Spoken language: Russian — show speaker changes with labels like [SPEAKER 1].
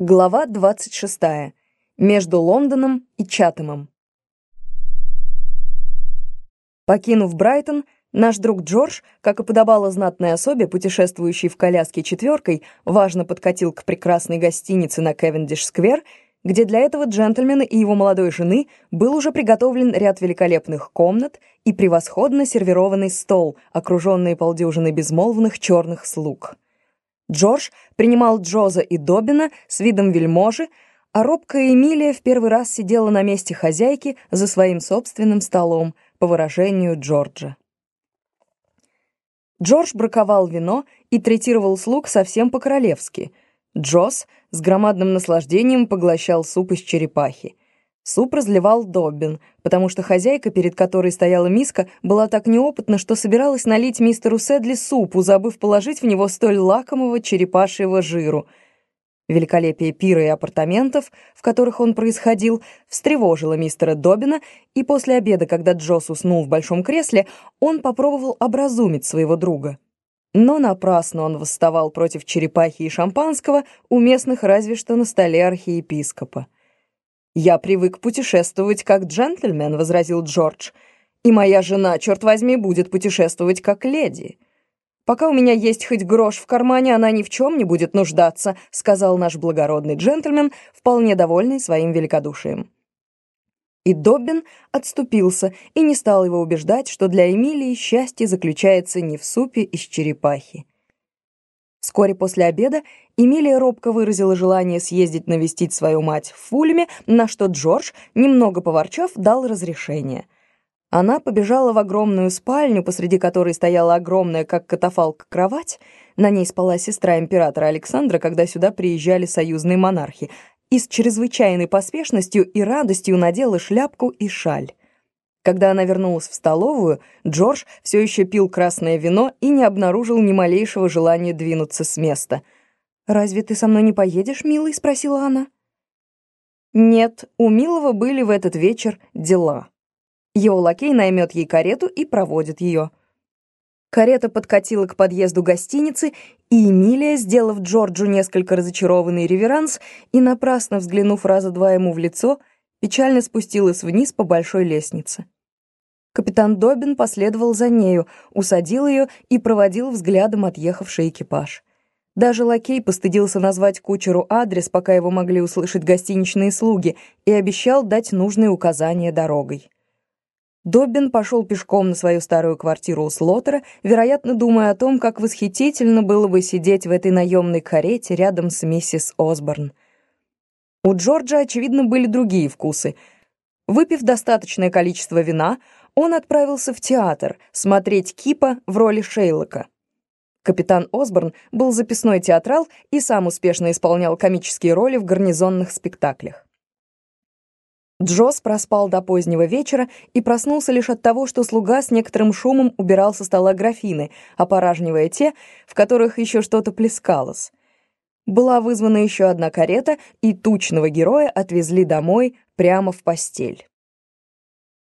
[SPEAKER 1] Глава 26. Между Лондоном и Чатэмом. Покинув Брайтон, наш друг Джордж, как и подобало знатной особе, путешествующей в коляске четверкой, важно подкатил к прекрасной гостинице на Кевендиш-сквер, где для этого джентльмена и его молодой жены был уже приготовлен ряд великолепных комнат и превосходно сервированный стол, окруженный полдюжиной безмолвных черных слуг. Джордж принимал Джоза и Добина с видом вельможи, а робкая Эмилия в первый раз сидела на месте хозяйки за своим собственным столом, по выражению Джорджа. Джордж браковал вино и третировал слуг совсем по-королевски. Джоз с громадным наслаждением поглощал суп из черепахи. Суп разливал Доббин, потому что хозяйка, перед которой стояла миска, была так неопытна, что собиралась налить мистеру Сэдли супу, забыв положить в него столь лакомого черепашьего жиру. Великолепие пира и апартаментов, в которых он происходил, встревожило мистера Добина, и после обеда, когда Джосс уснул в большом кресле, он попробовал образумить своего друга. Но напрасно он восставал против черепахи и шампанского, уместных разве что на столе архиепископа. «Я привык путешествовать как джентльмен», — возразил Джордж. «И моя жена, черт возьми, будет путешествовать как леди». «Пока у меня есть хоть грош в кармане, она ни в чем не будет нуждаться», — сказал наш благородный джентльмен, вполне довольный своим великодушием. И Доббин отступился и не стал его убеждать, что для Эмилии счастье заключается не в супе из черепахи. Вскоре после обеда Эмилия робко выразила желание съездить навестить свою мать в Фульме, на что Джордж, немного поворчав, дал разрешение. Она побежала в огромную спальню, посреди которой стояла огромная, как катафалк, кровать. На ней спала сестра императора Александра, когда сюда приезжали союзные монархи, и с чрезвычайной поспешностью и радостью надела шляпку и шаль. Когда она вернулась в столовую, Джордж все еще пил красное вино и не обнаружил ни малейшего желания двинуться с места. «Разве ты со мной не поедешь, милый?» — спросила она. Нет, у Милого были в этот вечер дела. Его лакей наймет ей карету и проводит ее. Карета подкатила к подъезду гостиницы, и Эмилия, сделав Джорджу несколько разочарованный реверанс и напрасно взглянув раза два ему в лицо, печально спустилась вниз по большой лестнице. Капитан Добин последовал за нею, усадил ее и проводил взглядом отъехавший экипаж. Даже лакей постыдился назвать кучеру адрес, пока его могли услышать гостиничные слуги, и обещал дать нужные указания дорогой. Доббин пошел пешком на свою старую квартиру у Слотера, вероятно, думая о том, как восхитительно было бы сидеть в этой наемной карете рядом с миссис Осборн. У Джорджа, очевидно, были другие вкусы. Выпив достаточное количество вина, он отправился в театр смотреть Кипа в роли Шейлока. Капитан Осборн был записной театрал и сам успешно исполнял комические роли в гарнизонных спектаклях. Джосс проспал до позднего вечера и проснулся лишь от того, что слуга с некоторым шумом убирал со стола графины, опоражнивая те, в которых еще что-то плескалось. Была вызвана еще одна карета, и тучного героя отвезли домой прямо в постель.